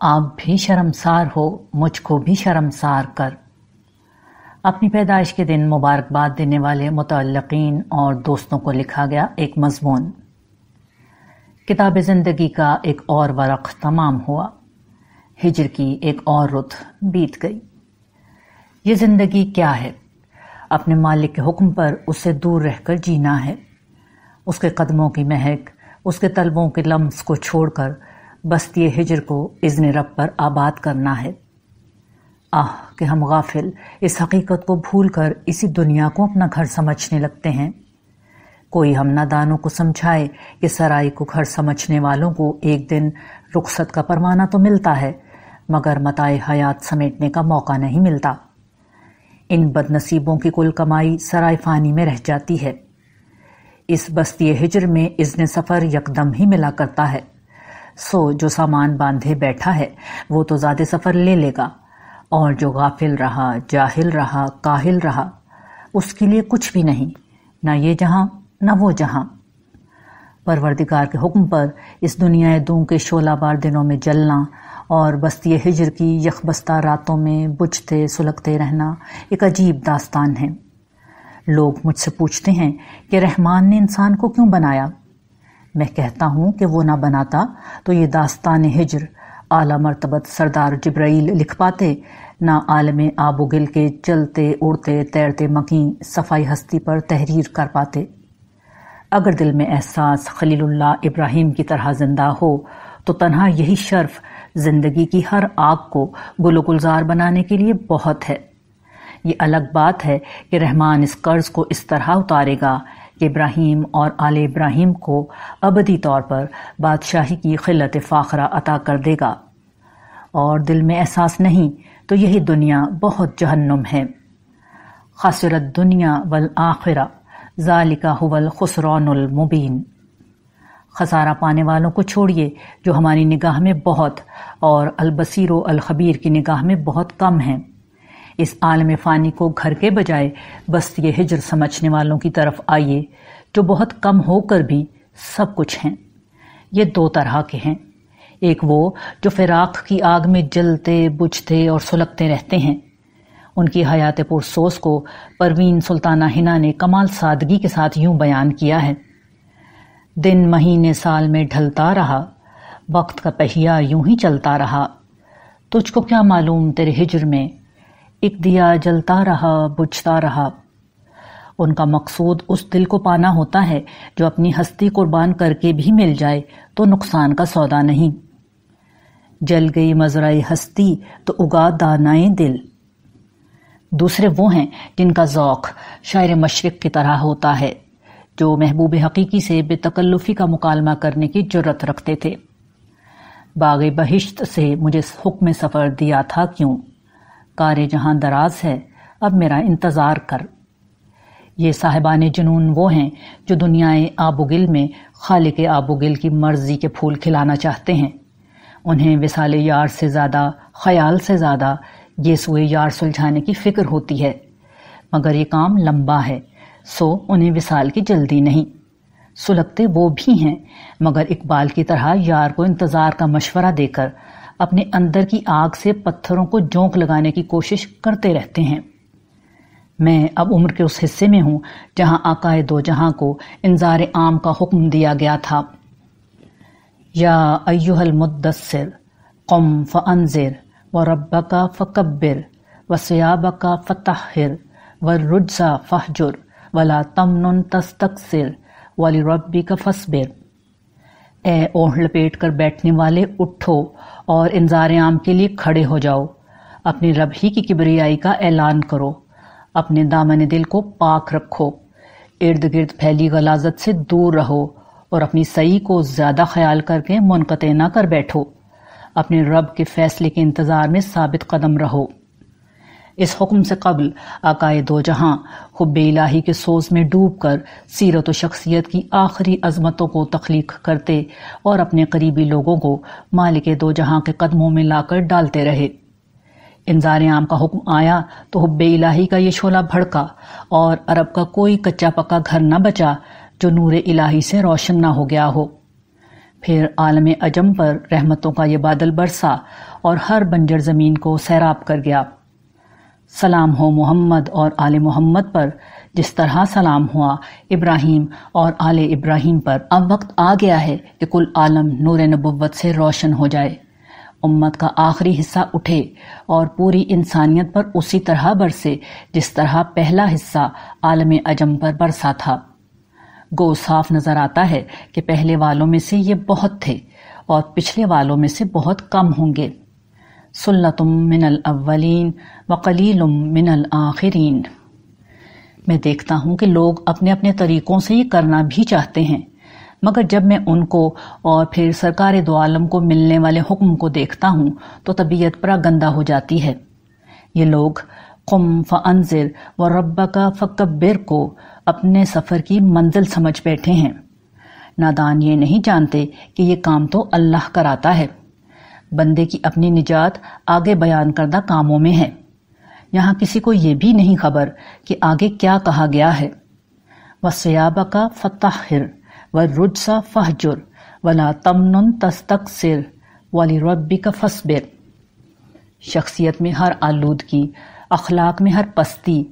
آپ بھی شرمسار ہو، مجھ کو بھی شرمسار کر۔ اپنی پیدائش کے دن مبارکباد دینے والے متعلقین اور دوستوں کو لکھا گیا ایک مضمون۔ کتاب زندگی کا ایک اور ورق تمام ہوا۔ ہجر کی ایک اور رت بیت گئی۔ یہ زندگی کیا ہے؟ اپنے مالک کے حکم پر اس سے دور رہ کر جینا ہے۔ اس کے قدموں کی مہک، اس کے طلبوں کے لمس کو چھوڑ کر بستی ہجر کو اذن رب پر آباد کرنا ہے۔ آہ، کہ ہم غافل اس حقیقت کو بھول کر اسی دنیا کو اپنا گھر سمجھنے لگتے ہیں۔ کوئی ہم نادانوں کو سمجھائے کہ سرائی کو گھر سمجھنے والوں کو ایک دن رخصت کا پروانہ تو ملتا ہے، مگر متائے حیات سمیٹنے کا موقع نہیں ملتا۔ ان بد نصیبوں کی کل کمائی سرائے فانی میں رہ جاتی ہے۔ اس بستی ہجر میں اذن سفر یکدم ہی ملا کرتا ہے۔ سو جو سامان باندھے بیٹھا ہے، وہ تو زیادہ سفر لے لے گا۔ اور جو غافل رہا، جاہل رہا، کاہل رہا، اس کے لیے کچھ بھی نہیں، نہ یہ جہاں، نہ وہ جہاں۔ پروردگار کے حکم پر اس دنیا دوں کے شولہ بار دنوں میں جلنا اور بستی ہجر کی یخبستہ راتوں میں بجھتے، سلگتے رہنا ایک عجیب داستان ہے۔ لوگ مجھ سے پوچھتے ہیں کہ رحمان نے انسان کو کیوں بنایا؟ میں کہتا ہوں کہ وہ نہ بناتا تو یہ داستان ہجر، اعلیٰ مرتبت سردار جبرائیل لکھ پاتے، نہ عالم آب و گل کے چلتے، اڑتے، تیرتے مکین صفائی ہستی پر تحریر کر پاتے۔ اگر دل میں احساس خلیل اللہ ابراہیم کی طرح زندہ ہو، تو تنہا یہی شرف زندگی کی ہر آگ کو گل و گلزار بنانے کے لیے بہت ہے۔ یہ الگ بات ہے کہ رحمان اس قرض کو اس طرح اتارے گا کہ ابراہیم اور آل ابراہیم کو ابدی طور پر بادشاہی کی خلت فاخرہ عطا کر دے گا۔ اور دل میں احساس نہیں تو یہی دنیا بہت جہنم ہے۔ خسرت دنیا والآخرہ ذالکہ هو الخسران المبین۔ خسارہ پانے والوں کو چھوڑیے جو ہماری نگاہ میں بہت اور البصیر و الخبیر کی نگاہ میں بہت کم ہیں۔ اس عالم فانی کو گھر کے بجائے بستی ہجر سمجھنے والوں کی طرف آئیے جو بہت کم ہو کر بھی سب کچھ ہیں۔ یہ دو طرح کے ہیں۔ ایک وہ جو فراق کی آگ میں جلتے، بجھتے اور سلگتے رہتے ہیں۔ ان کی حیات پرسوس کو پروین سلطانہ ہنا نے کمال سادگی کے ساتھ یوں بیان کیا ہے۔ دن، مہینے، سال میں ڈھلتا رہا، وقت کا پہیا یوں ہی چلتا رہا۔ تجھ کو کیا معلوم تیرے ہجر میں ایک دیا جلتا رہا، بجھتا رہا۔ ان کا مقصود اس دل کو پانا ہوتا ہے جو اپنی ہستی قربان کر کے بھی مل جائے، تو نقصان کا سودا نہیں۔ جل گئی مزرعی ہستی، تو اگا دانائیں دل۔ دوسرے وہ ہیں جن کا ذوق شاعر مشرق کی طرح ہوتا ہے، جو محبوب حقیقی سے بے تکلفی کا مکالمہ کرنے کی جرت رکھتے تھے۔ باغ بہشت سے مجھے حکم سفر دیا تھا کیوں؟ کار جہاں دراز ہے، اب میرا انتظار کر۔ یہ صاحبان جنون وہ ہیں جو دنیا آب و گل میں خالق آب و گل کی مرضی کے پھول کھلانا چاہتے ہیں۔ انہیں وسال یار سے زیادہ، خیال سے زیادہ یہ سوئے یار سلجھانے کی فکر ہوتی ہے۔ مگر یہ کام لمبا ہے، سو انہیں وصال کی جلدی نہیں۔ سلگتے وہ بھی ہیں، مگر اقبال کی طرح یار کو انتظار کا مشورہ دے کر اپنے اندر کی آگ سے پتھروں کو جونک لگانے کی کوشش کرتے رہتے ہیں۔ میں اب عمر کے اس حصے میں ہوں جہاں آقائے دو جہاں کو انذار عام کا حکم دیا گیا تھا۔ یا ایوہ المدثر، قم فانذر وربک فکبر وسیابک فتحر والرجزہ فہجر ولا تمن تستکثر ولربک فصبر اے اوڑھ لپیٹ کر بیٹھنے والے، اٹھو اور انظار عام کے لیے کھڑے ہو جاؤ۔ اپنی رب ہی کی کبریائی کا اعلان کرو۔ اپنے دامن دل کو پاک رکھو۔ ارد گرد پھیلی غلازت سے دور رہو اور اپنی صحیح کو زیادہ خیال کر کے منقطع نہ کر بیٹھو۔ اپنے رب کے فیصلے کے انتظار میں ثابت قدم رہو۔ اس حکم سے قبل عقائد دو جہاں حب الہی کے سوز میں ڈوب کر سیرت و شخصیت کی آخری عظمتوں کو تخلیق کرتے اور اپنے قریبی لوگوں کو مالک دو جہاں کے قدموں میں لا کر ڈالتے رہے۔ انذار عام کا حکم آیا تو حب الہی کا یہ شولہ بھڑکا اور عرب کا کوئی کچا پکا گھر نہ بچا جو نور الہی سے روشن نہ ہو گیا ہو۔ پھر عالم اجم پر رحمتوں کا یہ بادل برسا اور ہر بنجر زمین کو سیراب کر گیا۔ سلام ہو محمد اور آل محمد پر، جس طرح سلام ہوا ابراہیم اور آل ابراہیم پر، اب وقت آ گیا ہے کہ کل عالم نور نبوت سے روشن ہو جائے۔ امت کا آخری حصہ اٹھے اور پوری انسانیت پر اسی طرح برسے، جس طرح پہلا حصہ عالم اجم پر برسا تھا۔ گو صاف نظر آتا ہے کہ پہلے والوں میں سے یہ بہت تھے اور پچھلے والوں میں سے بہت کم ہوں گے۔ سلتم من الاولین وقلیلم من الاخرین۔ میں دیکھتا ہوں کہ لوگ اپنے اپنے طریقوں سے یہ کرنا بھی چاہتے ہیں، مگر جب میں ان کو اور پھر سرکار دو عالم کو ملنے والے حکم کو دیکھتا ہوں تو طبیعت پرا گندہ ہو جاتی ہے۔ یہ لوگ، قم فانزر و رب کا فکبر کو اپنے سفر کی منزل سمجھ بیٹھے ہیں۔ نادان یہ نہیں جانتے کہ یہ کام تو اللہ کراتا ہے۔ بندے کی اپنی نجات آگے بیان کردہ کاموں میں ہے۔ یہاں کسی کو یہ بھی نہیں خبر کہ آگے کیا کہا گیا ہے۔ وہ سیاب کا فتح و رجسا فہجر ولا تمن تستک سر والی ربی کا فصبر شخصیت میں ہر آلودگی اخلاق میں ہر پستی،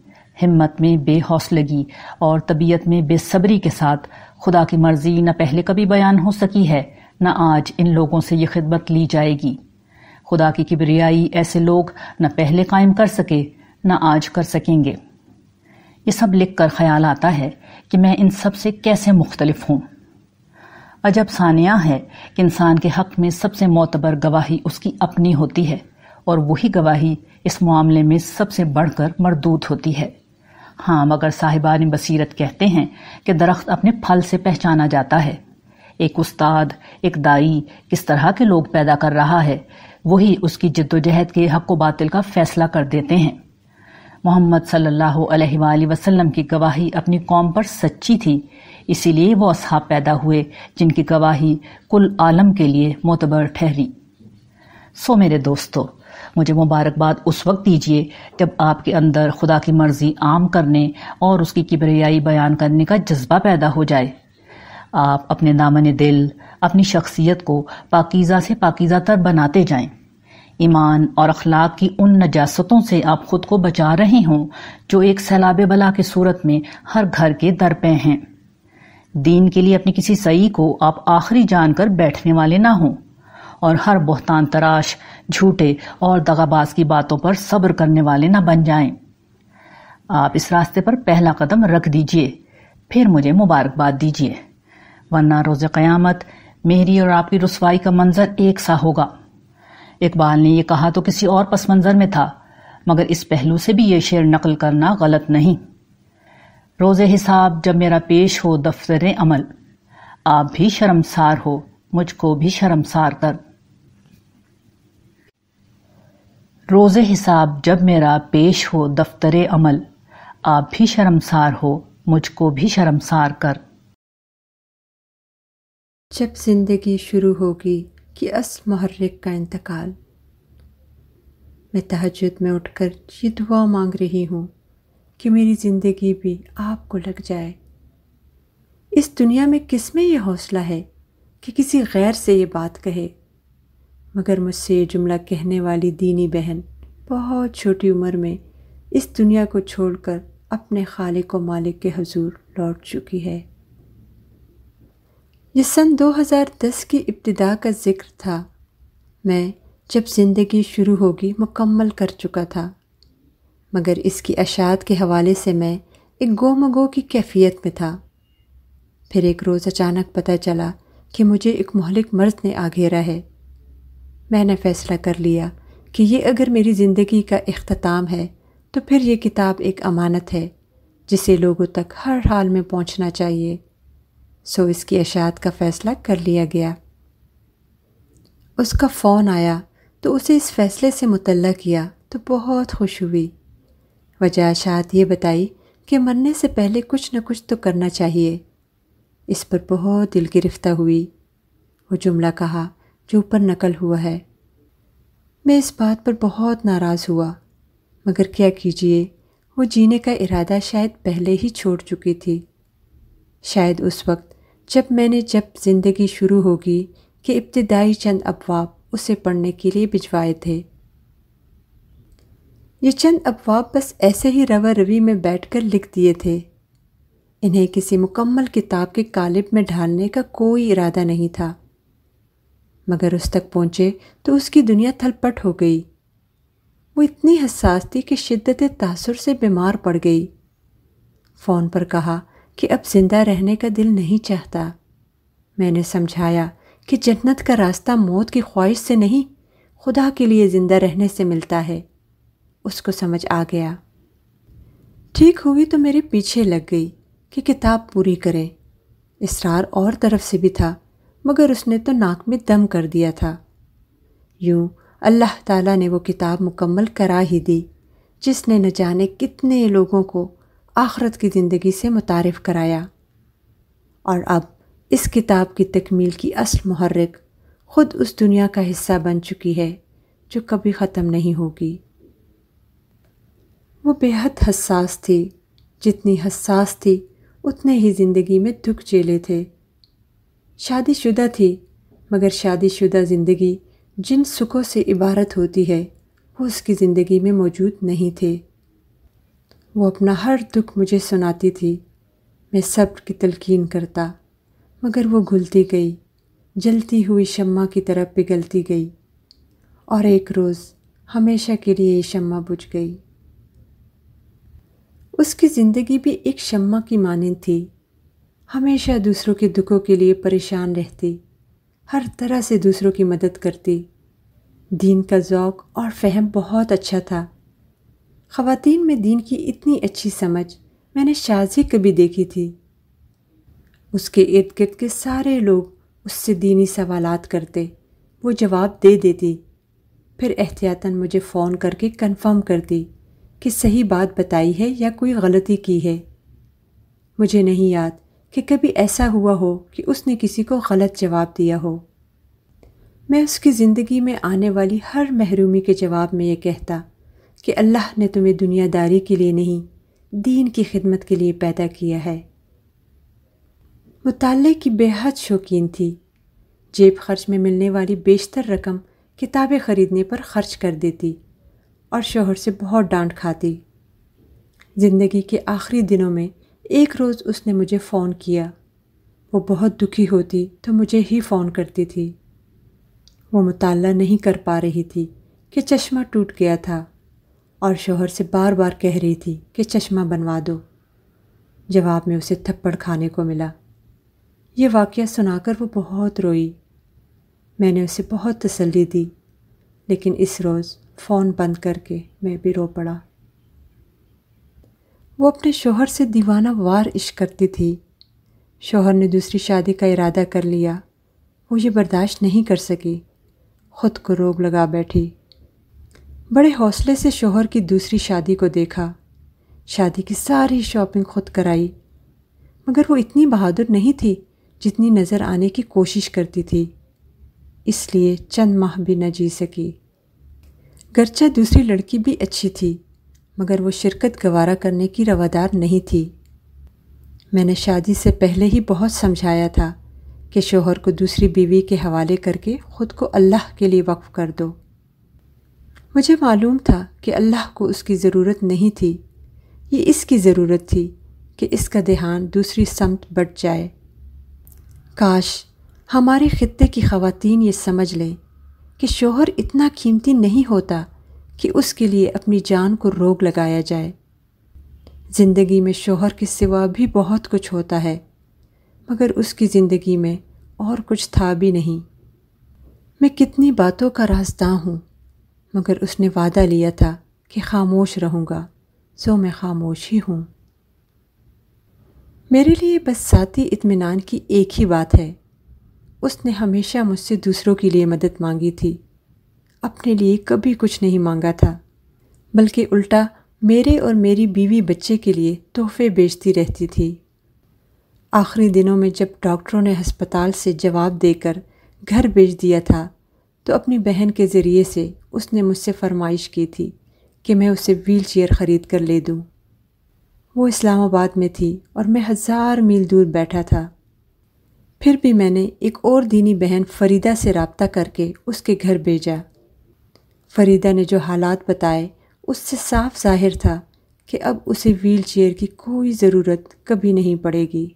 ہمت میں بے حوصلگی اور طبیعت میں بے صبری کے ساتھ خدا کی مرضی نہ پہلے کبھی بیان ہو سکی ہے۔ نہ آج ان لوگوں سے یہ خدمت لی جائے گی۔ خدا کی کبریائی ایسے لوگ نہ پہلے قائم کر سکے، نہ آج کر سکیں گے۔ یہ سب لکھ کر خیال آتا ہے کہ میں ان سب سے کیسے مختلف ہوں۔ عجب ثانیہ ہے کہ انسان کے حق میں سب سے معتبر گواہی اس کی اپنی ہوتی ہے، اور وہی گواہی اس معاملے میں سب سے بڑھ کر مردود ہوتی ہے۔ ہاں مگر صاحبان بصیرت کہتے ہیں کہ درخت اپنے پھل سے پہچانا جاتا ہے۔ ایک استاد، ایک دائی کس طرح کے لوگ پیدا کر رہا ہے۔ وہی اس کی جد و جہد کے حق و باطل کا فیصلہ کر دیتے ہیں۔ محمد صلی اللہ علیہ وآلہ وسلم کی گواہی اپنی قوم پر سچی تھی، اسی لیے وہ اصحاب پیدا ہوئے جن کی گواہی کل عالم کے لیے معتبر ٹھہری۔ سو میرے دوستو، مجھے مبارکباد اس وقت دیجیے جب آپ کے اندر خدا کی مرضی عام کرنے اور اس کی کبریائی بیان کرنے کا جذبہ پیدا ہو جائے۔ آپ اپنے دامن دل، اپنی شخصیت کو پاکیزہ سے پاکیزہ تر بناتے جائیں۔ ایمان اور اخلاق کی ان نجاستوں سے آپ خود کو بچا رہے ہوں جو ایک سیلاب بلا کی صورت میں ہر گھر کے در پہ ہیں۔ دین کے لیے اپنی کسی سعی کو آپ آخری جان کر بیٹھنے والے نہ ہوں۔ اور ہر بہتان تراش، جھوٹے اور دغاباز کی باتوں پر صبر کرنے والے نہ بن جائیں۔ آپ اس راستے پر پہلا قدم رکھ دیجیے، پھر مجھے مبارکباد دیجیے۔ ورنہ روز قیامت میری اور آپ کی رسوائی کا منظر ایک سا ہوگا۔ اقبال نے یہ کہا تو کسی اور پس منظر میں تھا، مگر اس پہلو سے بھی یہ شعر نقل کرنا غلط نہیں۔ روز حساب جب میرا پیش ہو دفتر عمل، آپ بھی شرمسار ہو، مجھ کو بھی شرمسار کر۔ روز حساب جب میرا پیش ہو دفتر عمل، آپ بھی شرمسار ہو، مجھ کو بھی شرمسار کر۔ جب زندگی شروع ہوگی کہ اس محرک کا انتقال۔ میں تہجد میں اٹھ کر یہ دعا مانگ رہی ہوں کہ میری زندگی بھی آپ کو لگ جائے۔ اس دنیا میں کس میں یہ حوصلہ ہے کہ کسی غیر سے یہ بات کہے؟ مگر مجھ سے یہ جملہ کہنے والی دینی بہن بہت چھوٹی عمر میں اس دنیا کو چھوڑ کر اپنے خالق و مالک کے حضور لوٹ چکی ہے۔ یہ سن دو ہزار دس کی ابتدا کا ذکر تھا۔ میں جب زندگی شروع ہوگی مکمل کر چکا تھا۔ مگر اس کی اشاعت کے حوالے سے میں ایک گو مگو کی کیفیت میں تھا۔ پھر ایک روز اچانک پتہ چلا کہ مجھے ایک مہلک مرض نے آ گھیرا ہے۔ میں نے فیصلہ کر لیا کہ یہ اگر میری زندگی کا اختتام ہے تو پھر یہ کتاب ایک امانت ہے جسے لوگوں تک ہر حال میں پہنچنا چاہیے۔ سو اس کی اشاعت کا فیصلہ کر لیا گیا۔ اس کا فون آیا تو اسے اس فیصلے سے مطلع کیا تو بہت خوش ہوئی۔ وجہ اشاعت یہ بتائی کہ مرنے سے پہلے کچھ نہ کچھ تو کرنا چاہیے۔ اس پر بہت دل گرفتہ ہوئی۔ وہ جملہ کہا، جو اوپر نقل ہوا ہے۔ میں اس بات پر بہت ناراض ہوا، مگر کیا کیجیے وہ جینے کا ارادہ شاید پہلے ہی چھوڑ چکی تھی۔ شاید اس وقت جب میں نے جب زندگی شروع ہوگی کہ ابتدائی چند ابواب اسے پڑھنے کے لیے بھجوائے تھے۔ یہ چند ابواب بس ایسے ہی روا روی میں بیٹھ کر لکھ دیے تھے۔ انہیں کسی مکمل کتاب کے کالب میں ڈھالنے کا کوئی ارادہ نہیں تھا۔ مگر اس تک پہنچے تو اس کی دنیا تھل پٹ ہو گئی۔ وہ اتنی حساس تھی کہ شدت تاثر سے بیمار پڑ گئی۔ فون پر کہا کہ اب زندہ رہنے کا دل نہیں چاہتا۔ میں نے سمجھایا کہ جنت کا راستہ موت کی خواہش سے نہیں، خدا کے لیے زندہ رہنے سے ملتا ہے۔ اس کو سمجھ آ گیا۔ ٹھیک ہوئی تو میرے پیچھے لگ گئی کہ کتاب پوری کریں اسرار اور طرف سے بھی تھا، مگر اس نے تو ناک میں دم کر دیا تھا۔ یوں اللہ تعالیٰ نے وہ کتاب مکمل کرا ہی دی، جس نے نہ جانے کتنے لوگوں کو آخرت کی زندگی سے متعارف کرایا۔ اور اب اس کتاب کی تکمیل کی اصل محرک خود اس دنیا کا حصہ بن چکی ہے جو کبھی ختم نہیں ہوگی۔ وہ بے حد حساس تھی۔ جتنی حساس تھی، اتنے ہی زندگی میں دکھ چیلے تھے۔ شادی شدہ تھی، مگر شادی شدہ زندگی جن سکھوں سے عبارت ہوتی ہے، وہ اس کی زندگی میں موجود نہیں تھے۔ وہ اپنا ہر دکھ مجھے سناتی تھی۔ میں صبر کی تلقین کرتا، مگر وہ گھلتی گئی، جلتی ہوئی شمع کی طرف پگھلتی گئی۔ اور ایک روز ہمیشہ کے لیے یہ شمع بجھ گئی۔ اس کی زندگی بھی ایک شمع کی مانند تھی۔ ہمیشہ دوسروں کے دکھوں کے لیے پریشان رہتی، ہر طرح سے دوسروں کی مدد کرتی۔ دین کا ذوق اور فہم بہت اچھا تھا۔ خواتین میں دین کی اتنی اچھی سمجھ میں نے شازی کبھی دیکھی تھی۔ اس کے ارد گرد کے سارے لوگ اس سے دینی سوالات کرتے، وہ جواب دے دیتی۔ پھر احتیاطاً مجھے فون کر کے کنفرم کرتی کہ صحیح بات بتائی ہے یا کوئی غلطی کی ہے۔ مجھے نہیں یاد کہ کبھی ایسا ہوا ہو کہ اس نے کسی کو غلط جواب دیا ہو۔ میں اس کی زندگی میں آنے والی ہر محرومی کے جواب میں یہ کہتا کہ اللہ نے تمہیں دنیا داری کے لیے نہیں، دین کی خدمت کے لیے پیدا کیا ہے۔ مطالعے کی بے حد شوقین تھی۔ جیب خرچ میں ملنے والی بیشتر رقم کتابیں خریدنے پر خرچ کر دیتی اور شوہر سے بہت ڈانٹ کھاتی۔ زندگی کے آخری دنوں میں ایک روز اس نے مجھے فون کیا۔ وہ بہت دکھی ہوتی تو مجھے ہی فون کرتی تھی۔ وہ مطالعہ نہیں کر پا رہی تھی کہ چشمہ ٹوٹ گیا تھا۔ اور شوہر سے بار بار کہہ رہی تھی کہ چشمہ بنوا دو۔ جواب میں اسے تھپڑ کھانے کو ملا۔ یہ واقعہ سنا کر وہ بہت روئی۔ میں نے اسے بہت تسلی دی، لیکن اس روز فون بند کر کے میں بھی رو پڑا۔ وہ اپنے شوہر سے دیوانہ وار عشق کرتی تھی۔ شوہر نے دوسری شادی کا ارادہ کر لیا۔ وہ یہ برداشت نہیں کر سکی۔ خود کو روگ لگا بیٹھی۔ بڑے حوصلے سے شوہر کی دوسری شادی کو دیکھا۔ شادی کی ساری شاپنگ خود کرائی، مگر وہ اتنی بہادر نہیں تھی جتنی نظر آنے کی کوشش کرتی تھی۔ اس لیے چند ماہ بھی نہ جی سکی۔ گرچہ دوسری لڑکی بھی اچھی تھی، مگر وہ شرکت گوارا کرنے کی روادار نہیں تھی۔ میں نے شادی سے پہلے ہی بہت سمجھایا تھا کہ شوہر کو دوسری بیوی کے حوالے کر کے خود کو اللہ کے لیے وقف کر دو۔ مجھے معلوم تھا کہ اللہ کو اس کی ضرورت نہیں تھی۔ یہ اس کی ضرورت تھی کہ اس کا دھیان دوسری سمت بٹ جائے۔ کاش ہمارے خطے کی خواتین یہ سمجھ لیں کہ شوہر اتنا قیمتی نہیں ہوتا کہ اس کے لیے اپنی جان کو روگ لگایا جائے۔ زندگی میں شوہر کے سوا بھی بہت کچھ ہوتا ہے، مگر اس کی زندگی میں اور کچھ تھا بھی نہیں۔ میں کتنی باتوں کا رازداں ہوں۔ مگر اس نے وعدہ لیا تھا کہ خاموش رہوں گا، سو میں خاموش ہی ہوں۔ میرے لیے بس ساتھی اطمینان کی ایک ہی بات ہے۔ اس نے ہمیشہ مجھ سے دوسروں کے لیے مدد مانگی تھی۔ اپنے لیے کبھی کچھ نہیں مانگا تھا، بلکہ الٹا میرے اور میری بیوی بچے کے لیے تحفے بیچتی رہتی تھی۔ آخری دنوں میں جب ڈاکٹروں نے ہسپتال سے جواب دے کر گھر بھیج دیا تھا، تو اپنی بہن کے ذریعے سے اس نے مجھ سے فرمائش کی تھی کہ میں اسے ویل چیئر خرید کر لے دوں۔ وہ اسلام آباد میں تھی اور میں ہزار میل دور بیٹھا تھا۔ پھر بھی میں نے ایک اور دینی بہن فریدہ سے رابطہ کر کے اس کے گھر بھیجا۔ فریدہ نے جو حالات بتائے، اس سے صاف ظاہر تھا کہ اب اسے ویل چیئر کی کوئی ضرورت کبھی نہیں پڑے گی۔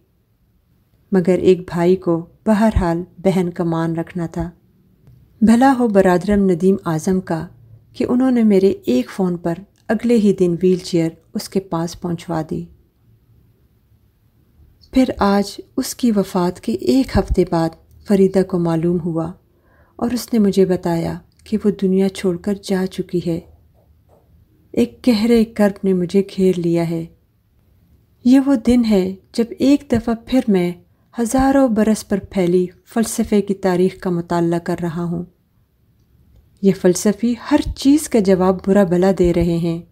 مگر ایک بھائی کو بہرحال بہن کا مان رکھنا تھا۔ بھلا ہو برادرم ندیم اعظم کا کہ انہوں نے میرے ایک فون پر اگلے ہی دن ویل چیئر اس کے پاس پہنچوا دی۔ پھر آج اس کی وفات کے ایک ہفتے بعد فریدہ کو معلوم ہوا اور اس نے مجھے بتایا کہ وہ دنیا چھوڑ کر جا چکی ہے۔ ایک گہرے کرب نے مجھے گھیر لیا ہے۔ یہ وہ دن ہے جب ایک دفعہ پھر میں ہزاروں برس پر پھیلی فلسفے کی تاریخ کا مطالعہ کر رہا ہوں۔ یہ فلسفی ہر چیز کا جواب برا بلا دے رہے ہیں۔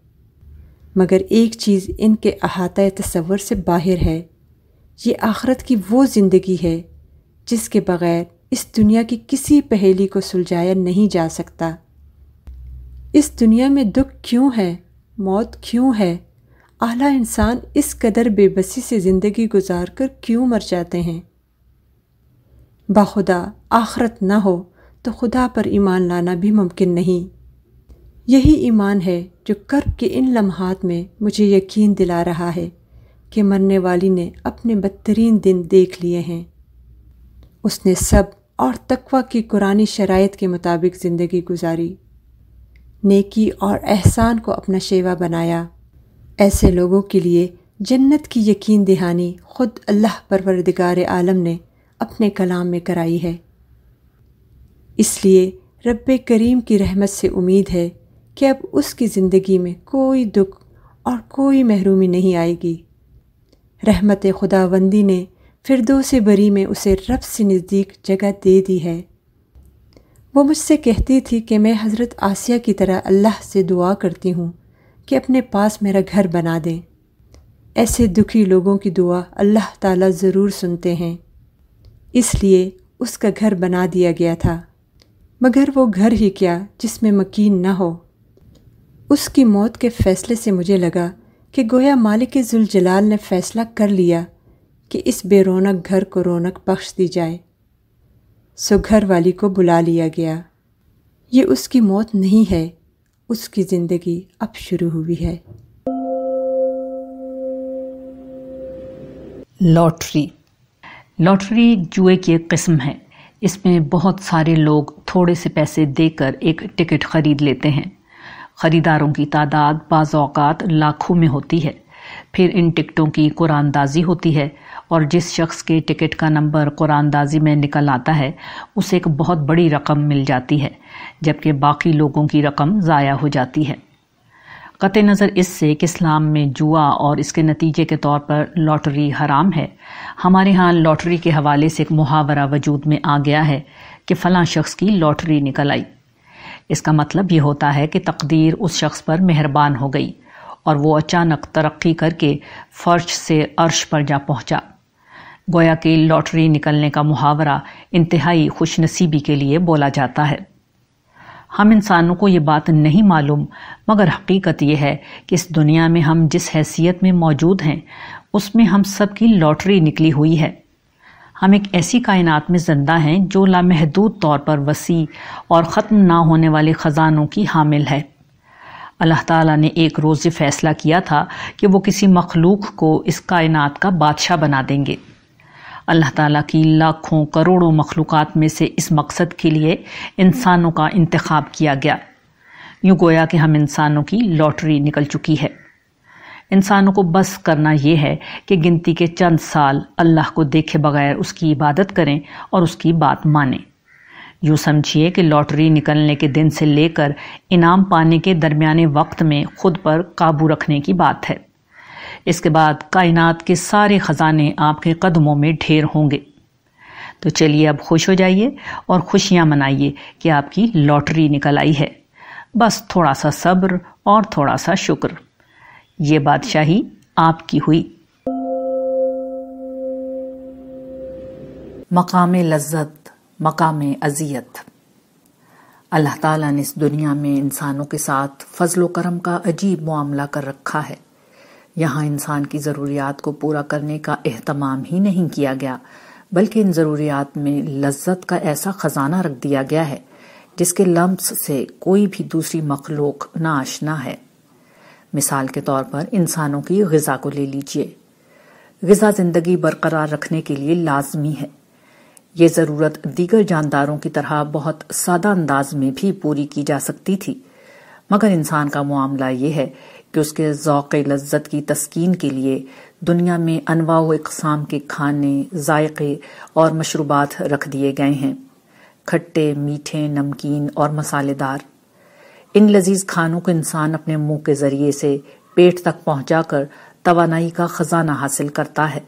مگر ایک چیز ان کے احاطۂ تصور سے باہر ہے، یہ آخرت کی وہ زندگی ہے جس کے بغیر اس دنیا کی کسی پہیلی کو سلجھایا نہیں جا سکتا۔ اس دنیا میں دکھ کیوں ہے؟ موت کیوں ہے؟ اعلیٰ انسان اس قدر بے بسی سے زندگی گزار کر کیوں مر جاتے ہیں؟ باخدا آخرت نہ ہو تو خدا پر ایمان لانا بھی ممکن نہیں۔ یہی ایمان ہے جو کرب کے ان لمحات میں مجھے یقین دلا رہا ہے کہ مرنے والی نے اپنے بدترین دن دیکھ لیے ہیں۔ اس نے سب اور تقوی کی قرآن شرائط کے مطابق زندگی گزاری۔ نیکی اور احسان کو اپنا شیوا بنایا۔ ایسے لوگوں کے لیے جنت کی یقین دہانی خود اللہ پروردگار عالم نے اپنے کلام میں کرائی ہے۔ اس لیے رب کریم کی رحمت سے امید ہے کہ اب اس کی زندگی میں کوئی دکھ اور کوئی محرومی نہیں آئے گی۔ رحمت خدا بندی نے فردو سے بری میں اسے رب سے نزدیک جگہ دے دی ہے۔ وہ مجھ سے کہتی تھی کہ میں حضرت آسیہ کی طرح اللہ سے دعا کرتی ہوں۔ کہ اپنے پاس میرا گھر بنا دیں۔ ایسے دکھی لوگوں کی دعا اللہ تعالیٰ ضرور سنتے ہیں۔ اس لیے اس کا گھر بنا دیا گیا تھا۔ مگر وہ گھر ہی کیا جس میں مکین نہ ہو۔ اس کی موت کے فیصلے سے مجھے لگا کہ گویا مالک ذوالجلال نے فیصلہ کر لیا کہ اس بے رونق گھر کو رونق بخش دی جائے۔ سو گھر والی کو بلا لیا گیا۔ یہ اس کی موت نہیں ہے۔ اس کی زندگی اب شروع ہوئی ہے۔ لاٹری۔ لاٹری جوئے کی ایک قسم ہے۔ اس میں بہت سارے لوگ تھوڑے سے پیسے دے کر ایک ٹکٹ خرید لیتے ہیں۔ خریداروں کی تعداد بعض اوقات لاکھوں میں ہوتی ہے۔ پھر ان ٹکٹوں کی قرآن دازی ہوتی ہے اور جس شخص کے ٹکٹ کا نمبر قرآن دازی میں نکل آتا ہے، اسے ایک بہت بڑی رقم مل جاتی ہے، جبکہ باقی لوگوں کی رقم ضائع ہو جاتی ہے۔ قطع نظر اس سے کہ اسلام میں جوا اور اس کے نتیجے کے طور پر لاٹری حرام ہے۔ ہمارے ہاں لاٹری کے حوالے سے ایک محاورہ وجود میں آ گیا ہے کہ فلاں شخص کی لاٹری نکل آئی۔ اس کا مطلب یہ ہوتا ہے کہ تقدیر اس شخص پر مہربان ہو گئی۔ اور وہ اچانک ترقی کر کے فرش سے عرش پر جا پہنچا۔ گویا کہ لاٹری نکلنے کا محاورہ انتہائی خوش نصیبی کے لیے بولا جاتا ہے۔ ہم انسانوں کو یہ بات نہیں معلوم، مگر حقیقت یہ ہے کہ اس دنیا میں ہم جس حیثیت میں موجود ہیں، اس میں ہم سب کی لاٹری نکلی ہوئی ہے۔ ہم ایک ایسی کائنات میں زندہ ہیں جو لامحدود طور پر وسیع اور ختم نہ ہونے والے خزانوں کی حامل ہے۔ اللہ تعالیٰ نے ایک روز یہ فیصلہ کیا تھا کہ وہ کسی مخلوق کو اس کائنات کا بادشاہ بنا دیں گے۔ اللہ تعالیٰ کی لاکھوں کروڑوں مخلوقات میں سے اس مقصد کے لیے انسانوں کا انتخاب کیا گیا۔ یوں گویا کہ ہم انسانوں کی لاٹری نکل چکی ہے۔ انسانوں کو بس کرنا یہ ہے کہ گنتی کے چند سال اللہ کو دیکھے بغیر اس کی عبادت کریں اور اس کی بات مانیں۔ یوں سمجھیے کہ لاٹری نکلنے کے دن سے لے کر انعام پانے کے درمیانے وقت میں خود پر قابو رکھنے کی بات ہے۔ اس کے بعد کائنات کے سارے خزانے آپ کے قدموں میں ڈھیر ہوں گے۔ تو چلیے اب خوش ہو جائیے اور خوشیاں منائیے کہ آپ کی لاٹری نکل آئی ہے۔ بس تھوڑا سا صبر اور تھوڑا سا شکر۔ یہ بادشاہی آپ کی ہوئی۔ مقام لذت۔ مقام اذیت۔ اللہ تعالیٰ نے اس دنیا میں انسانوں کے ساتھ فضل و کرم کا عجیب معاملہ کر رکھا ہے۔ یہاں انسان کی ضروریات کو پورا کرنے کا اہتمام ہی نہیں کیا گیا، بلکہ ان ضروریات میں لذت کا ایسا خزانہ رکھ دیا گیا ہے جس کے لمس سے کوئی بھی دوسری مخلوق نہ ہے۔ مثال کے طور پر انسانوں کی غذا کو لے لیجیے۔ غذا زندگی برقرار رکھنے کے لیے لازمی ہے۔ یہ ضرورت دیگر جانداروں کی طرح بہت سادہ انداز میں بھی پوری کی جا سکتی تھی۔ مگر انسان کا معاملہ یہ ہے کہ اس کے ذوق لذت کی تسکین کے لیے دنیا میں انواع و اقسام کے کھانے، ذائقے اور مشروبات رکھ دیے گئے ہیں۔ کھٹے، میٹھے، نمکین اور مسالے دار ان لذیذ کھانوں کو انسان اپنے منہ کے ذریعے سے پیٹ تک پہنچا کر توانائی کا خزانہ حاصل کرتا ہے۔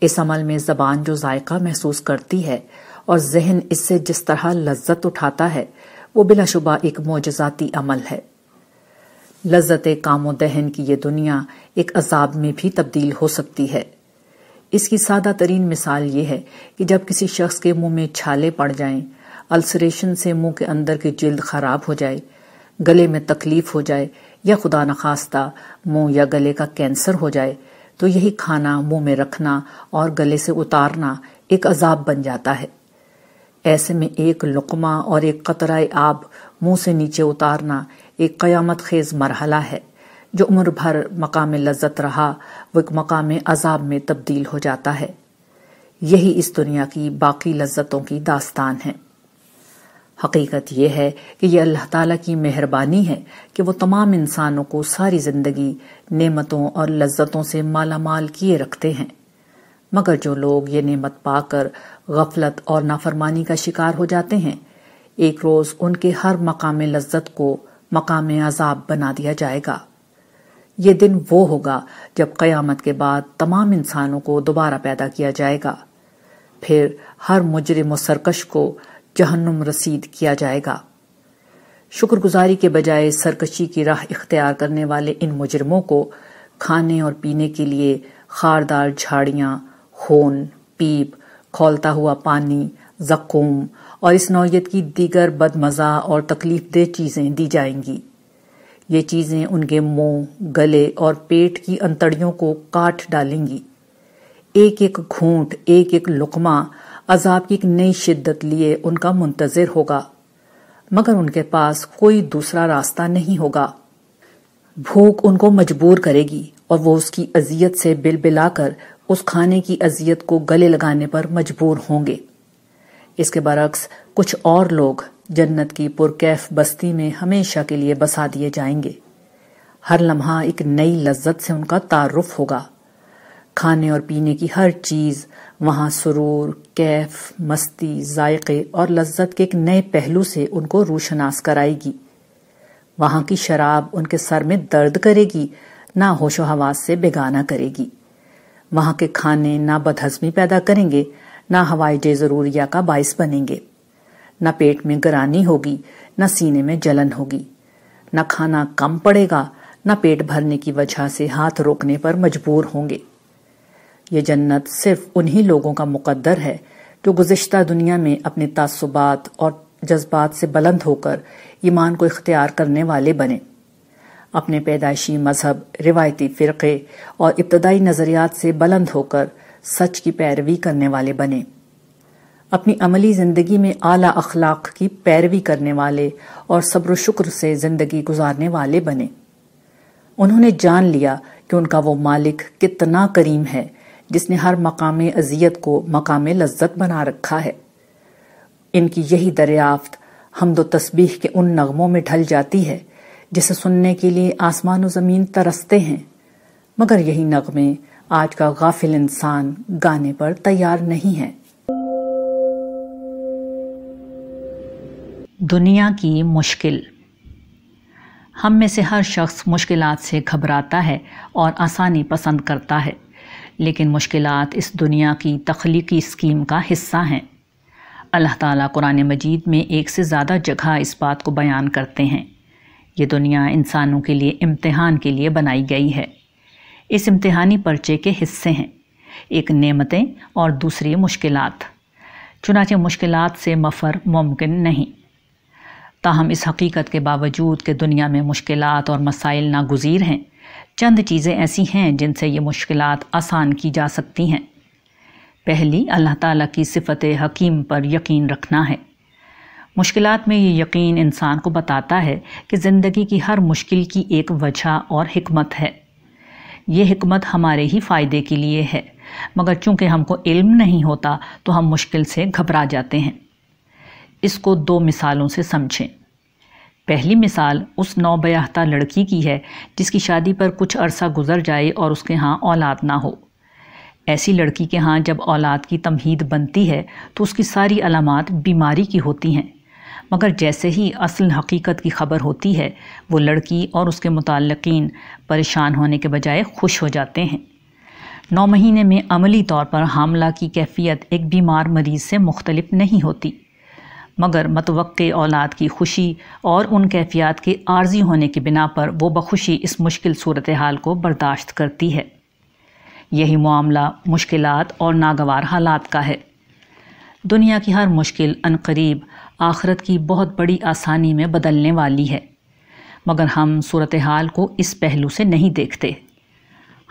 اس عمل میں زبان جو ذائقہ محسوس کرتی ہے اور ذہن اس سے جس طرح لذت اٹھاتا ہے، وہ بلا شبہ ایک معجزاتی عمل ہے۔ لذت کام و دہن کی یہ دنیا ایک عذاب میں بھی تبدیل ہو سکتی ہے۔ اس کی سادہ ترین مثال یہ ہے کہ جب کسی شخص کے منہ میں چھالے پڑ جائیں، السریشن سے منہ کے اندر کی جلد خراب ہو جائے، گلے میں تکلیف ہو جائے یا خدا نخواستہ منہ یا گلے کا کینسر ہو جائے تو یہی کھانا منہ میں رکھنا اور گلے سے اتارنا ایک عذاب بن جاتا ہے۔ ایسے میں ایک لقمہ اور ایک قطرہ آب منہ سے نیچے اتارنا ایک قیامت خیز مرحلہ ہے۔ جو عمر بھر مقام لذت رہا، وہ ایک مقام عذاب میں تبدیل ہو جاتا ہے۔ یہی اس دنیا کی باقی لذتوں کی داستان ہے۔ حقیقت یہ ہے کہ یہ اللہ تعالیٰ کی مہربانی ہے کہ وہ تمام انسانوں کو ساری زندگی نعمتوں اور لذتوں سے مالا مال کیے رکھتے ہیں۔ مگر جو لوگ یہ نعمت پا کر غفلت اور نافرمانی کا شکار ہو جاتے ہیں، ایک روز ان کے ہر مقام لذت کو مقام عذاب بنا دیا جائے گا۔ یہ دن وہ ہوگا جب قیامت کے بعد تمام انسانوں کو دوبارہ پیدا کیا جائے گا۔ پھر ہر مجرم و سرکش کو جہنم رسید کیا جائے گا۔ شکر گزاری کے بجائے سرکشی کی راہ اختیار کرنے والے ان مجرموں کو کھانے اور پینے کے لیے خاردار جھاڑیاں، خون، پیپ، کھولتا ہوا پانی زکوم اور اس نوعیت کی دیگر بد مزہ اور تکلیف دہ چیزیں دی جائیں گی۔ یہ چیزیں ان کے منہ، گلے اور پیٹ کی انتڑیوں کو کاٹ ڈالیں گی۔ ایک ایک گھونٹ، ایک ایک لقمہ عذاب کی ایک نئی شدت لیے ان کا منتظر ہوگا، مگر ان کے پاس کوئی دوسرا راستہ نہیں ہوگا۔ بھوک ان کو مجبور کرے گی اور وہ اس کی اذیت سے بل بلا کر اس کھانے کی اذیت کو گلے لگانے پر مجبور ہوں گے۔ اس کے برعکس، کچھ اور لوگ جنت کی پرکیف بستی میں ہمیشہ کے لیے بسا دیے جائیں گے۔ ہر لمحہ ایک نئی لذت سے ان کا تعارف ہوگا۔ کھانے اور پینے کی ہر چیز وہاں سرور، کیف، مستی، ذائقے اور لذت کے ایک نئے پہلو سے ان کو روشناس کرائے گی۔ وہاں کی شراب ان کے سر میں درد کرے گی، نہ ہوش و حواس سے بیگانہ کرے گی۔ وہاں کے کھانے نہ بدہضمی پیدا کریں گے، نہ ہوائی جے ضروریہ کا باعث بنیں گے۔ نہ پیٹ میں گرانی ہوگی، نہ سینے میں جلن ہوگی۔ نہ کھانا کم پڑے گا، نہ پیٹ بھرنے کی وجہ سے ہاتھ روکنے پر مجبور ہوں گے۔ یہ جنت صرف انہی لوگوں کا مقدر ہے جو گزشتہ دنیا میں اپنے تعصبات اور جذبات سے بلند ہو کر ایمان کو اختیار کرنے والے بنے۔ اپنے پیدائشی مذہب، روایتی فرقے اور ابتدائی نظریات سے بلند ہو کر سچ کی پیروی کرنے والے بنے۔ اپنی عملی زندگی میں اعلی اخلاق کی پیروی کرنے والے اور صبر و شکر سے زندگی گزارنے والے بنے۔ انہوں نے جان لیا کہ ان کا وہ مالک کتنا کریم ہے جس نے ہر مقام اذیت کو مقام لذت بنا رکھا ہے۔ ان کی یہی دریافت حمد و تسبیح کے ان نغموں میں ڈھل جاتی ہے، جسے سننے کے لیے آسمان و زمین ترستے ہیں۔ مگر یہی نغمے آج کا غافل انسان گانے پر تیار نہیں ہے دنیا کی مشکل۔ ہم میں سے ہر شخص مشکلات سے گھبراتا ہے اور آسانی پسند کرتا ہے۔ لیکن مشکلات اس دنیا کی تخلیقی اسکیم کا حصہ ہیں۔ اللہ تعالیٰ قرآن مجید میں ایک سے زیادہ جگہ اس بات کو بیان کرتے ہیں۔ یہ دنیا انسانوں کے لیے امتحان کے لیے بنائی گئی ہے۔ اس امتحانی پرچے کے حصے ہیں۔ ایک نعمتیں اور دوسری مشکلات۔ چنانچہ مشکلات سے مفر ممکن نہیں۔ تاہم اس حقیقت کے باوجود کہ دنیا میں مشکلات اور مسائل ناگزیر ہیں چند چیزیں ایسی ہیں جن سے یہ مشکلات آسان کی جا سکتی ہیں۔ پہلی، اللہ تعالیٰ کی صفت حکیم پر یقین رکھنا ہے۔ مشکلات میں یہ یقین انسان کو بتاتا ہے کہ زندگی کی ہر مشکل کی ایک وجہ اور حکمت ہے۔ یہ حکمت ہمارے ہی فائدے کے لیے ہے۔ مگر چونکہ ہم کو علم نہیں ہوتا تو ہم مشکل سے گھبرا جاتے ہیں۔ اس کو دو مثالوں سے سمجھیں۔ پہلی مثال اس نو بیاہتا لڑکی کی ہے جس کی شادی پر کچھ عرصہ گزر جائے اور اس کے ہاں اولاد نہ ہو۔ ایسی لڑکی کے ہاں جب اولاد کی تمہید بنتی ہے تو اس کی ساری علامات بیماری کی ہوتی ہیں۔ مگر جیسے ہی اصل حقیقت کی خبر ہوتی ہے، وہ لڑکی اور اس کے متعلقین پریشان ہونے کے بجائے خوش ہو جاتے ہیں۔ نو مہینے میں عملی طور پر حاملہ کی کیفیت ایک بیمار مریض سے مختلف نہیں ہوتی۔ مگر متوقع اولاد کی خوشی اور ان کیفیات کے عارضی ہونے کی بنا پر وہ بخوشی اس مشکل صورتحال کو برداشت کرتی ہے۔ یہی معاملہ مشکلات اور ناگوار حالات کا ہے۔ دنیا کی ہر مشکل عنقریب آخرت کی بہت بڑی آسانی میں بدلنے والی ہے۔ مگر ہم صورتحال کو اس پہلو سے نہیں دیکھتے۔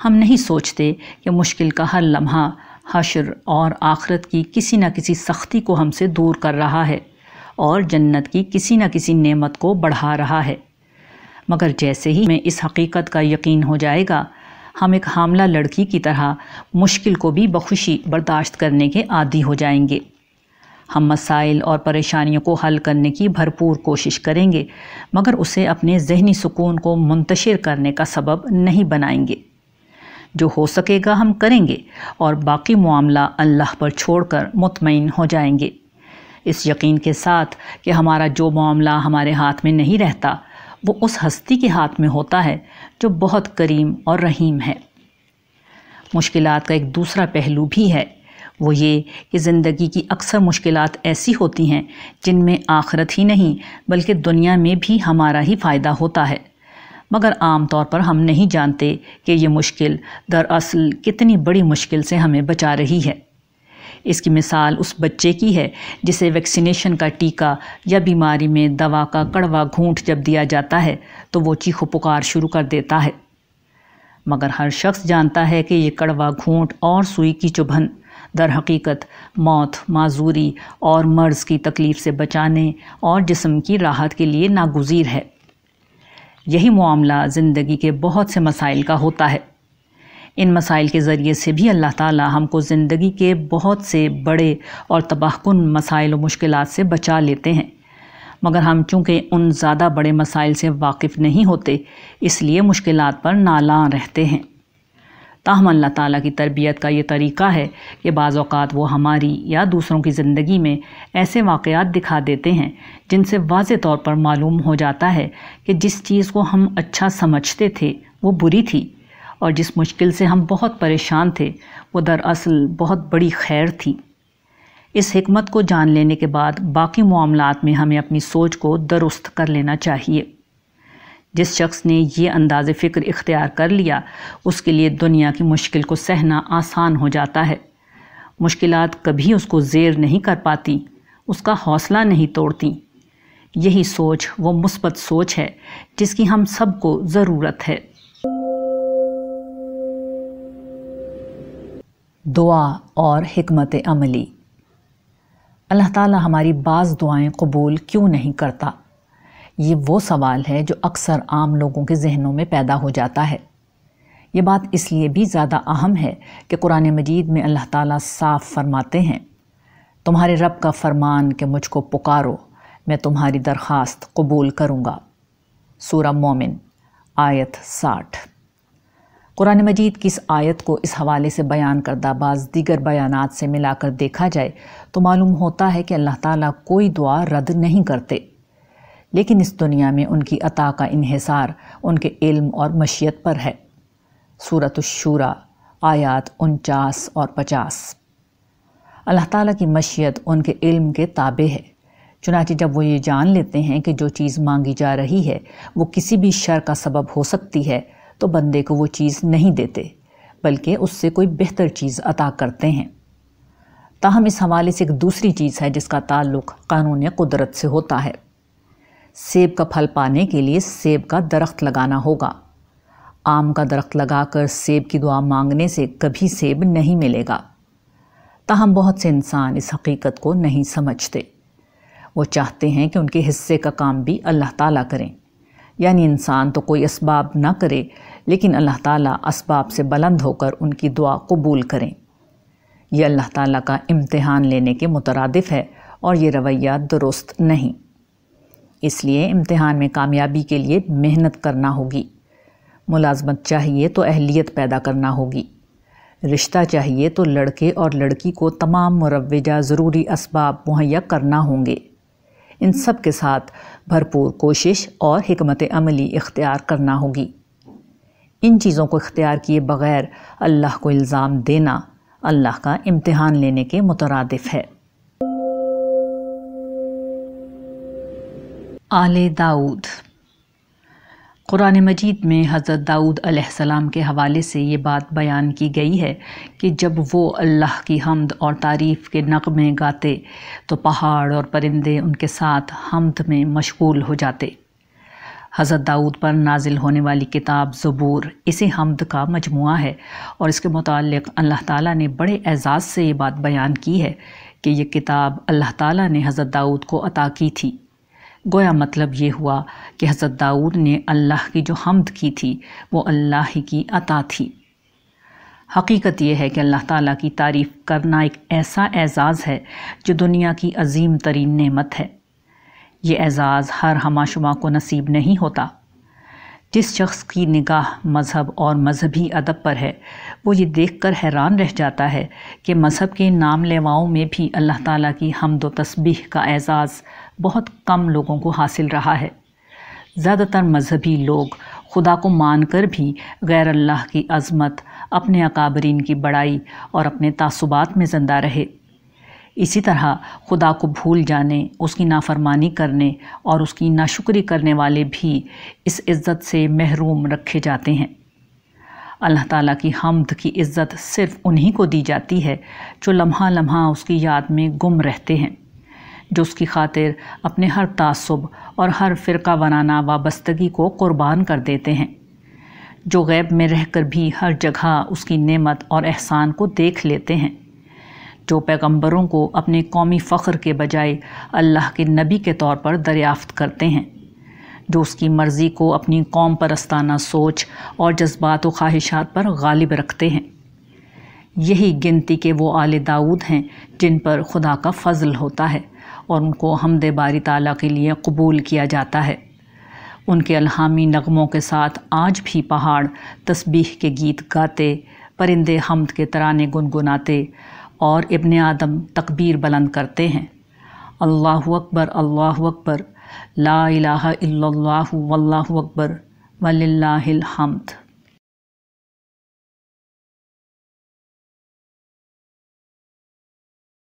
ہم نہیں سوچتے کہ مشکل کا ہر لمحہ حشر اور آخرت کی کسی نہ کسی سختی کو ہم سے دور کر رہا ہے۔ اور جنت کی کسی نہ کسی نعمت کو بڑھا رہا ہے۔ مگر جیسے ہی میں اس حقیقت کا یقین ہو جائے گا، ہم ایک حاملہ لڑکی کی طرح مشکل کو بھی بخوشی برداشت کرنے کے عادی ہو جائیں گے۔ ہم مسائل اور پریشانیوں کو حل کرنے کی بھرپور کوشش کریں گے، مگر اسے اپنے ذہنی سکون کو منتشر کرنے کا سبب نہیں بنائیں گے۔ جو ہو سکے گا ہم کریں گے اور باقی معاملہ اللہ پر چھوڑ کر مطمئن ہو جائیں گے۔ اس یقین کے ساتھ کہ ہمارا جو معاملہ ہمارے ہاتھ میں نہیں رہتا، وہ اس ہستی کے ہاتھ میں ہوتا ہے جو بہت کریم اور رحیم ہے۔ مشکلات کا ایک دوسرا پہلو بھی ہے۔ وہ یہ کہ زندگی کی اکثر مشکلات ایسی ہوتی ہیں جن میں آخرت ہی نہیں، بلکہ دنیا میں بھی ہمارا ہی فائدہ ہوتا ہے۔ مگر عام طور پر ہم نہیں جانتے کہ یہ مشکل دراصل کتنی بڑی مشکل سے ہمیں بچا رہی ہے۔ اس کی مثال اس بچے کی ہے جسے ویکسینیشن کا ٹیکہ یا بیماری میں دوا کا کڑوا گھونٹ جب دیا جاتا ہے تو وہ چیخ و پکار شروع کر دیتا ہے۔ مگر ہر شخص جانتا ہے کہ یہ کڑوا گھونٹ اور سوئی کی چبھن، در حقیقت موت، معذوری اور مرض کی تکلیف سے بچانے اور جسم کی راحت کے لیے ناگزیر ہے۔ یہی معاملہ زندگی کے بہت سے مسائل کا ہوتا ہے۔ ان مسائل کے ذریعے سے بھی اللہ تعالیٰ ہم کو زندگی کے بہت سے بڑے اور تباہ کن مسائل و مشکلات سے بچا لیتے ہیں۔ مگر ہم چونکہ ان زیادہ بڑے مسائل سے واقف نہیں ہوتے، اس لیے مشکلات پر نالاں رہتے ہیں۔ تاہم اللہ تعالیٰ کی تربیت کا یہ طریقہ ہے کہ بعض اوقات وہ ہماری یا دوسروں کی زندگی میں ایسے واقعات دکھا دیتے ہیں جن سے واضح طور پر معلوم ہو جاتا ہے کہ جس چیز کو ہم اچھا سمجھتے تھے وہ بری تھی۔ اور جس مشکل سے ہم بہت پریشان تھے، وہ دراصل بہت بڑی خیر تھی۔ اس حکمت کو جان لینے کے بعد باقی معاملات میں ہمیں اپنی سوچ کو درست کر لینا چاہیے۔ جس شخص نے یہ انداز فکر اختیار کر لیا، اس کے لیے دنیا کی مشکل کو سہنا آسان ہو جاتا ہے۔ مشکلات کبھی اس کو زیر نہیں کر پاتی، اس کا حوصلہ نہیں توڑتی۔ یہی سوچ وہ مثبت سوچ ہے، جس کی ہم سب کو ضرورت ہے۔ دعا اور حکمت عملی۔ اللہ تعالیٰ ہماری بعض دعائیں قبول کیوں نہیں کرتا؟ یہ وہ سوال ہے جو اکثر عام لوگوں کے ذہنوں میں پیدا ہو جاتا ہے۔ یہ بات اس لیے بھی زیادہ اہم ہے کہ قرآن مجید میں اللہ تعالیٰ صاف فرماتے ہیں، تمہارے رب کا فرمان کہ مجھ کو پکارو، میں تمہاری درخواست قبول کروں گا۔ سورہ مومن، آیت ساٹھ۔ قرآن مجید کی اس آیت کو اس حوالے سے بیان کردہ بعض دیگر بیانات سے ملا کر دیکھا جائے تو معلوم ہوتا ہے کہ اللہ تعالیٰ کوئی دعا رد نہیں کرتے۔ لیکن اس دنیا میں ان کی عطا کا انحصار ان کے علم اور مشیت پر ہے۔ صورت الشورہ آیات انچاس اور پچاس۔ اللہ تعالیٰ کی مشیت ان کے علم کے تابع ہے۔ چنانچہ جب وہ یہ جان لیتے ہیں کہ جو چیز مانگی جا رہی ہے، وہ کسی بھی شر کا سبب ہو سکتی ہے۔ تو بندے کو وہ چیز نہیں دیتے، بلکہ اس سے کوئی بہتر چیز عطا کرتے ہیں۔ تاہم اس حوالے سے ایک دوسری چیز ہے جس کا تعلق قانون قدرت سے ہوتا ہے۔ سیب کا پھل پانے کے لیے سیب کا درخت لگانا ہوگا۔ آم کا درخت لگا کر سیب کی دعا مانگنے سے کبھی سیب نہیں ملے گا۔ تاہم بہت سے انسان اس حقیقت کو نہیں سمجھتے۔ وہ چاہتے ہیں کہ ان کے حصے کا کام بھی اللہ تعالیٰ کریں۔ یعنی انسان تو کوئی اسباب نہ کرے لیکن اللہ تعالیٰ اسباب سے بلند ہو کر ان کی دعا قبول کریں۔ یہ اللہ تعالیٰ کا امتحان لینے کے مترادف ہے اور یہ رویہ درست نہیں۔ اس لیے امتحان میں کامیابی کے لیے محنت کرنا ہوگی۔ ملازمت چاہیے تو اہلیت پیدا کرنا ہوگی۔ رشتہ چاہیے تو لڑکے اور لڑکی کو تمام مروجہ ضروری اسباب مہیا کرنا ہوں گے۔ ان سب کے ساتھ بھرپور کوشش اور حکمت عملی اختیار کرنا ہوگی۔ ان چیزوں کو اختیار کیے بغیر اللہ کو الزام دینا اللہ کا امتحان لینے کے مترادف ہے۔ آل داود قرآن مجید میں حضرت داؤد علیہ السلام کے حوالے سے یہ بات بیان کی گئی ہے کہ جب وہ اللہ کی حمد اور تعریف کے نغمے گاتے تو پہاڑ اور پرندے ان کے ساتھ حمد میں مشغول ہو جاتے۔ حضرت داؤد پر نازل ہونے والی کتاب زبور اسی حمد کا مجموعہ ہے اور اس کے متعلق اللہ تعالیٰ نے بڑے اعزاز سے یہ بات بیان کی ہے کہ یہ کتاب اللہ تعالیٰ نے حضرت داؤد کو عطا کی تھی۔ گویا مطلب یہ ہوا کہ حضرت داؤد نے اللہ کی جو حمد کی تھی، وہ اللہ ہی کی عطا تھی۔ حقیقت یہ ہے کہ اللہ تعالیٰ کی تعریف کرنا ایک ایسا اعزاز ہے جو دنیا کی عظیم ترین نعمت ہے۔ یہ اعزاز ہر ہمہ شمہ کو نصیب نہیں ہوتا۔ جس شخص کی نگاہ مذہب اور مذہبی ادب پر ہے، وہ یہ دیکھ کر حیران رہ جاتا ہے کہ مذہب کے نام لیواؤں میں بھی اللہ تعالیٰ کی حمد و تسبیح کا اعزاز بہت کم لوگوں کو حاصل رہا ہے۔ زیادہ تر مذہبی لوگ خدا کو مان کر بھی غیر اللہ کی عظمت، اپنے اکابرین کی بڑائی اور اپنے تعصبات میں زندہ رہے۔ اسی طرح خدا کو بھول جانے، اس کی نافرمانی کرنے اور اس کی ناشکری کرنے والے بھی اس عزت سے محروم رکھے جاتے ہیں۔ اللہ تعالیٰ کی حمد کی عزت صرف انہی کو دی جاتی ہے جو لمحہ لمحہ اس کی یاد میں گم رہتے ہیں، جو اس کی خاطر اپنے ہر تعصب اور ہر فرقہ ونانہ وابستگی کو قربان کر دیتے ہیں۔ جو غیب میں رہ کر بھی ہر جگہ اس کی نعمت اور احسان کو دیکھ لیتے ہیں۔ جو پیغمبروں کو اپنے قومی فخر کے بجائے اللہ کے نبی کے طور پر دریافت کرتے ہیں۔ جو اس کی مرضی کو اپنی قوم پرستانہ سوچ اور جذبات و خواہشات پر غالب رکھتے ہیں۔ یہی گنتی کے وہ آل داود ہیں جن پر خدا کا فضل ہوتا ہے اور ان کو حمد باری تعالیٰ کے لیے قبول کیا جاتا ہے۔ ان کے الہامی نغموں کے ساتھ آج بھی پہاڑ تسبیح کے گیت گاتے، پرندے حمد کے ترانے گنگناتے اور ابن آدم تکبیر بلند کرتے ہیں۔ اللہ اکبر اللہ اکبر۔ لا الہ الا اللہ، واللہ اکبر۔ وللہ الحمد۔